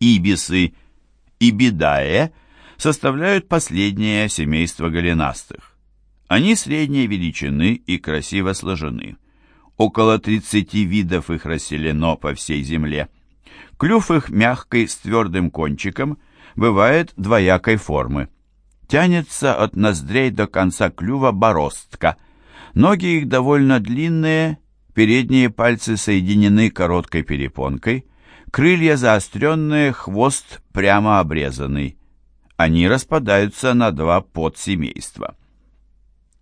ибисы, ибидае составляют последнее семейство голенастых. Они средней величины и красиво сложены. Около 30 видов их расселено по всей земле. Клюв их мягкий с твердым кончиком бывает двоякой формы. Тянется от ноздрей до конца клюва бороздка. Ноги их довольно длинные, передние пальцы соединены короткой перепонкой, крылья заостренные, хвост прямо обрезанный. Они распадаются на два подсемейства.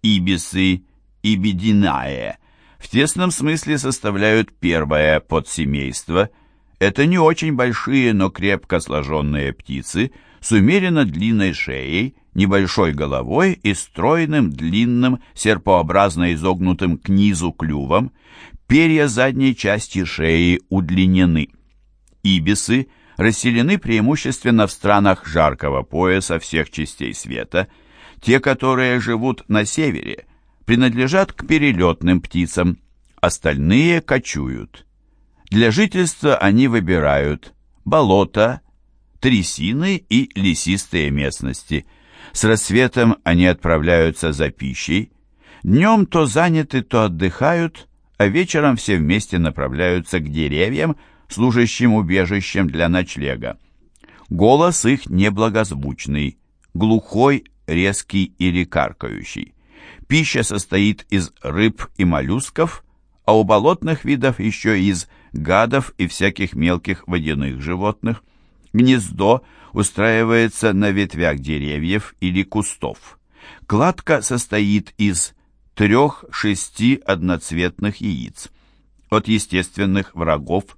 Ибисы, ибидинае, в тесном смысле составляют первое подсемейство. Это не очень большие, но крепко сложенные птицы с умеренно длинной шеей, небольшой головой и стройным, длинным, серпообразно изогнутым к низу клювом. Перья задней части шеи удлинены. Ибисы расселены преимущественно в странах жаркого пояса всех частей света. Те, которые живут на севере, принадлежат к перелетным птицам, остальные кочуют. Для жительства они выбирают болота, трясины и лесистые местности. С рассветом они отправляются за пищей. Днем то заняты, то отдыхают, а вечером все вместе направляются к деревьям, служащим убежищем для ночлега. Голос их неблагозвучный, глухой, резкий или каркающий. Пища состоит из рыб и моллюсков, а у болотных видов еще из гадов и всяких мелких водяных животных. Гнездо устраивается на ветвях деревьев или кустов. Кладка состоит из трех-шести одноцветных яиц. От естественных врагов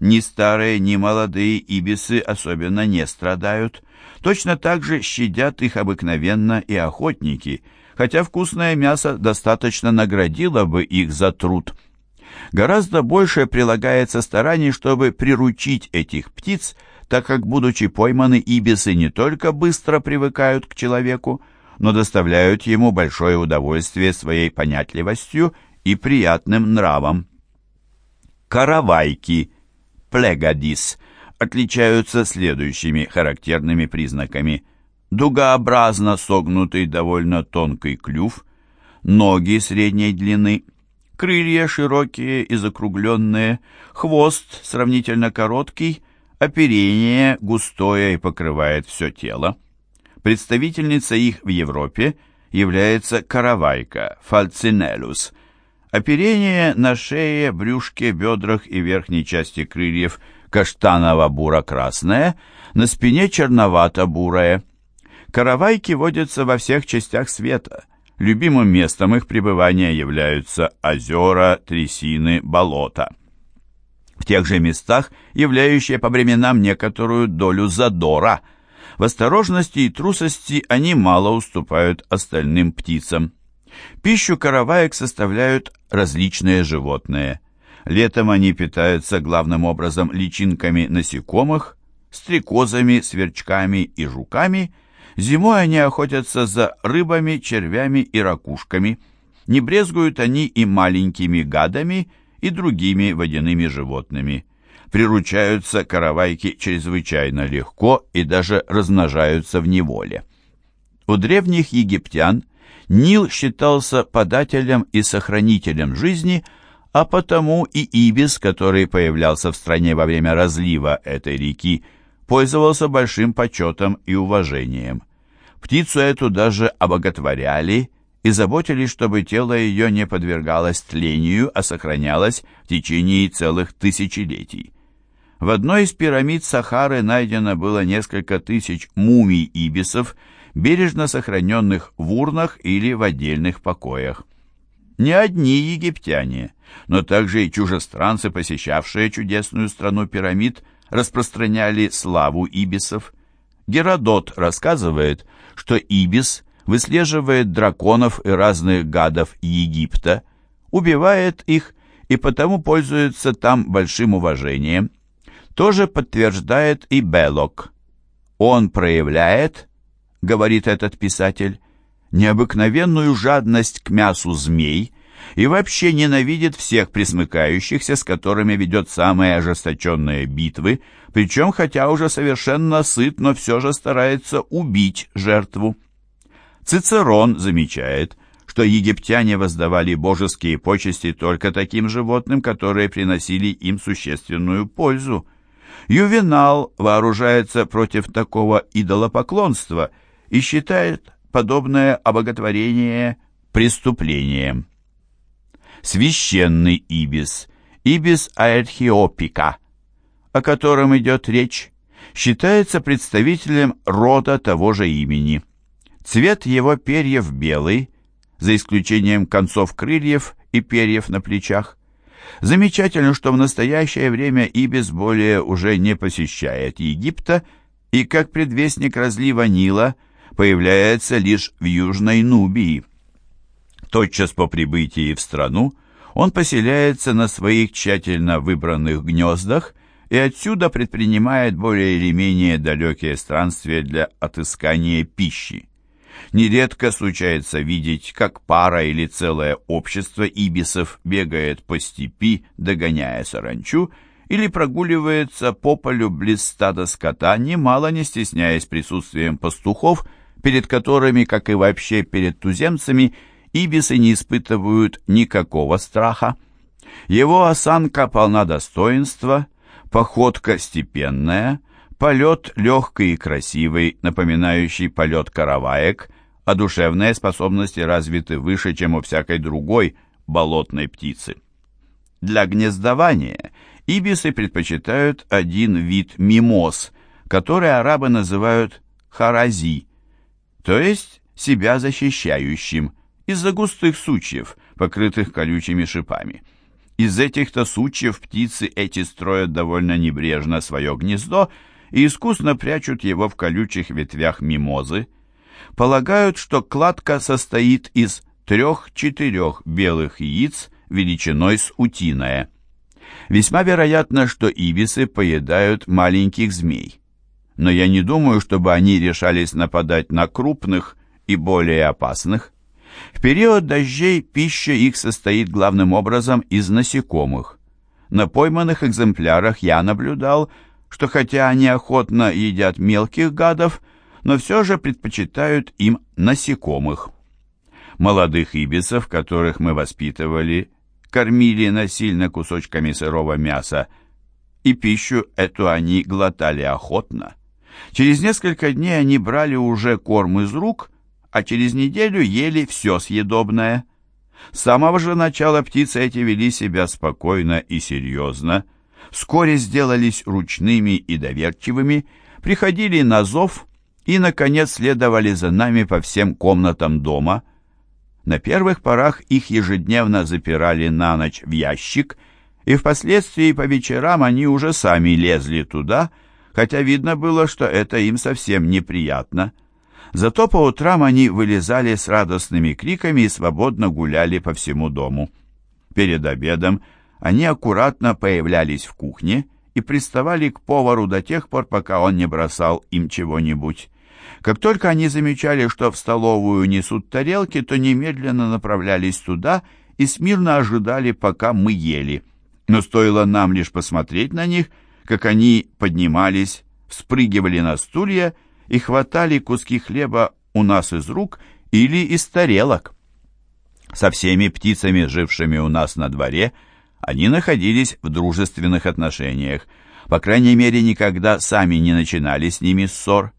ни старые, ни молодые ибисы особенно не страдают. Точно так же щадят их обыкновенно и охотники, хотя вкусное мясо достаточно наградило бы их за труд. Гораздо больше прилагается стараний, чтобы приручить этих птиц, так как, будучи пойманы, ибисы не только быстро привыкают к человеку, но доставляют ему большое удовольствие своей понятливостью и приятным нравом. Каравайки – плегадис отличаются следующими характерными признаками. Дугообразно согнутый довольно тонкий клюв, ноги средней длины, крылья широкие и закругленные, хвост сравнительно короткий, оперение густое и покрывает все тело. Представительница их в Европе является каравайка, фальцинелус, Оперение на шее, брюшке, бедрах и верхней части крыльев каштаново-буро-красное, на спине черновато-бурое. Каравайки водятся во всех частях света. Любимым местом их пребывания являются озера, трясины, болота. В тех же местах, являющие по временам некоторую долю задора. В осторожности и трусости они мало уступают остальным птицам. Пищу караваек составляют различные животные. Летом они питаются главным образом личинками насекомых, стрекозами, сверчками и жуками. Зимой они охотятся за рыбами, червями и ракушками. Не брезгуют они и маленькими гадами, и другими водяными животными. Приручаются каравайки чрезвычайно легко и даже размножаются в неволе. У древних египтян Нил считался подателем и сохранителем жизни, а потому и Ибис, который появлялся в стране во время разлива этой реки, пользовался большим почетом и уважением. Птицу эту даже обоготворяли и заботились, чтобы тело ее не подвергалось тлению, а сохранялось в течение целых тысячелетий. В одной из пирамид Сахары найдено было несколько тысяч мумий ибисов, бережно сохраненных в урнах или в отдельных покоях. Не одни египтяне, но также и чужестранцы, посещавшие чудесную страну пирамид, распространяли славу ибисов. Геродот рассказывает, что ибис выслеживает драконов и разных гадов Египта, убивает их и потому пользуется там большим уважением. Тоже подтверждает и Белок. Он проявляет говорит этот писатель, необыкновенную жадность к мясу змей и вообще ненавидит всех присмыкающихся, с которыми ведет самые ожесточенные битвы, причем хотя уже совершенно сыт, но все же старается убить жертву. Цицерон замечает, что египтяне воздавали божеские почести только таким животным, которые приносили им существенную пользу. Ювенал вооружается против такого идолопоклонства и считает подобное обоготворение преступлением. Священный ибис, ибис аэрхиопика, о котором идет речь, считается представителем рода того же имени. Цвет его перьев белый, за исключением концов крыльев и перьев на плечах. Замечательно, что в настоящее время Ибис более уже не посещает Египта и как предвестник разлива Нила появляется лишь в Южной Нубии. Тотчас по прибытии в страну он поселяется на своих тщательно выбранных гнездах и отсюда предпринимает более или менее далекие странствия для отыскания пищи. Нередко случается видеть, как пара или целое общество ибисов бегает по степи, догоняя саранчу, или прогуливается по полю близ стада скота, немало не стесняясь присутствием пастухов, перед которыми, как и вообще перед туземцами, ибисы не испытывают никакого страха. Его осанка полна достоинства, походка степенная, полет легкий и красивый, напоминающий полет караваек, а душевные способности развиты выше, чем у всякой другой болотной птицы. Для гнездования ибисы предпочитают один вид мимоз, который арабы называют харази, то есть себя защищающим, из-за густых сучьев, покрытых колючими шипами. Из этих-то сучьев птицы эти строят довольно небрежно свое гнездо и искусно прячут его в колючих ветвях мимозы, полагают, что кладка состоит из трех-четырех белых яиц величиной с утиное. Весьма вероятно, что ибисы поедают маленьких змей. Но я не думаю, чтобы они решались нападать на крупных и более опасных. В период дождей пища их состоит главным образом из насекомых. На пойманных экземплярах я наблюдал, что хотя они охотно едят мелких гадов, но все же предпочитают им насекомых. Молодых ибисов, которых мы воспитывали, кормили насильно кусочками сырого мяса, и пищу эту они глотали охотно. Через несколько дней они брали уже корм из рук, а через неделю ели все съедобное. С самого же начала птицы эти вели себя спокойно и серьезно, вскоре сделались ручными и доверчивыми, приходили на зов и, наконец, следовали за нами по всем комнатам дома. На первых порах их ежедневно запирали на ночь в ящик, и впоследствии по вечерам они уже сами лезли туда, хотя видно было, что это им совсем неприятно. Зато по утрам они вылезали с радостными криками и свободно гуляли по всему дому. Перед обедом они аккуратно появлялись в кухне и приставали к повару до тех пор, пока он не бросал им чего-нибудь. Как только они замечали, что в столовую несут тарелки, то немедленно направлялись туда и смирно ожидали, пока мы ели. Но стоило нам лишь посмотреть на них, как они поднимались, вспрыгивали на стулья и хватали куски хлеба у нас из рук или из тарелок. Со всеми птицами, жившими у нас на дворе, они находились в дружественных отношениях, по крайней мере, никогда сами не начинали с ними ссор.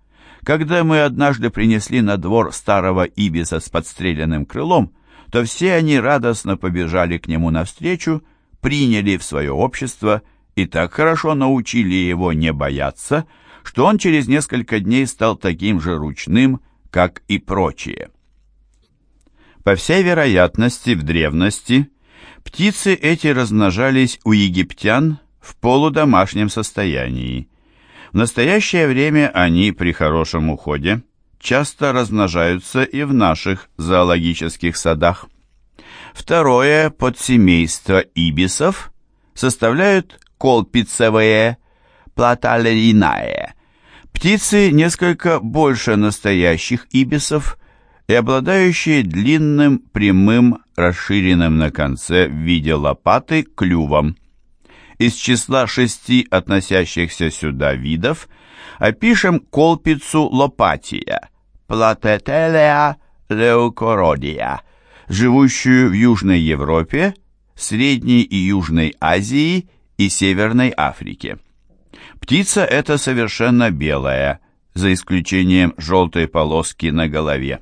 Когда мы однажды принесли на двор старого ибиса с подстреленным крылом, то все они радостно побежали к нему навстречу, приняли в свое общество и так хорошо научили его не бояться, что он через несколько дней стал таким же ручным, как и прочие. По всей вероятности, в древности птицы эти размножались у египтян в полудомашнем состоянии. В настоящее время они при хорошем уходе часто размножаются и в наших зоологических садах. Второе подсемейство ибисов составляют колпицевые платалеринае. Птицы несколько больше настоящих ибисов и обладающие длинным, прямым, расширенным на конце в виде лопаты клювом. Из числа шести относящихся сюда видов опишем колпицу лопатия, платетелеа леукородия, живущую в Южной Европе, Средней и Южной Азии и Северной Африке. Птица эта совершенно белая, за исключением желтой полоски на голове.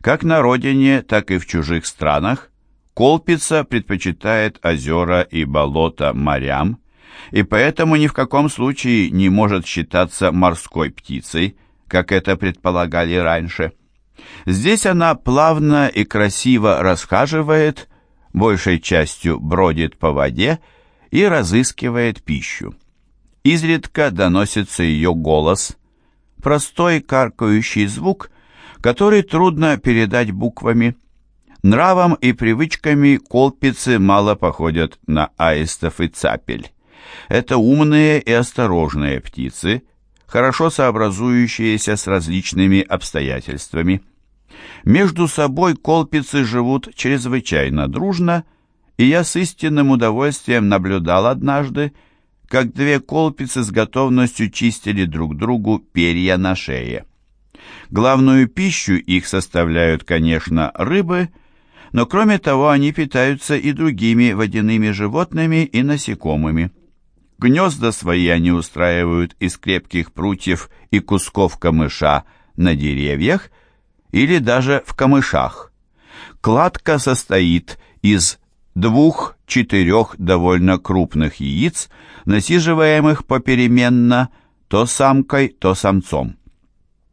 Как на родине, так и в чужих странах колпица предпочитает озера и болота морям, и поэтому ни в каком случае не может считаться морской птицей, как это предполагали раньше. Здесь она плавно и красиво расхаживает, большей частью бродит по воде и разыскивает пищу. Изредка доносится ее голос, простой каркающий звук, который трудно передать буквами. Нравом и привычками колпицы мало походят на аистов и цапель. Это умные и осторожные птицы, хорошо сообразующиеся с различными обстоятельствами. Между собой колпицы живут чрезвычайно дружно, и я с истинным удовольствием наблюдал однажды, как две колпицы с готовностью чистили друг другу перья на шее. Главную пищу их составляют, конечно, рыбы, но кроме того они питаются и другими водяными животными и насекомыми. Гнезда свои они устраивают из крепких прутьев и кусков камыша на деревьях или даже в камышах. Кладка состоит из двух-четырех довольно крупных яиц, насиживаемых попеременно то самкой, то самцом.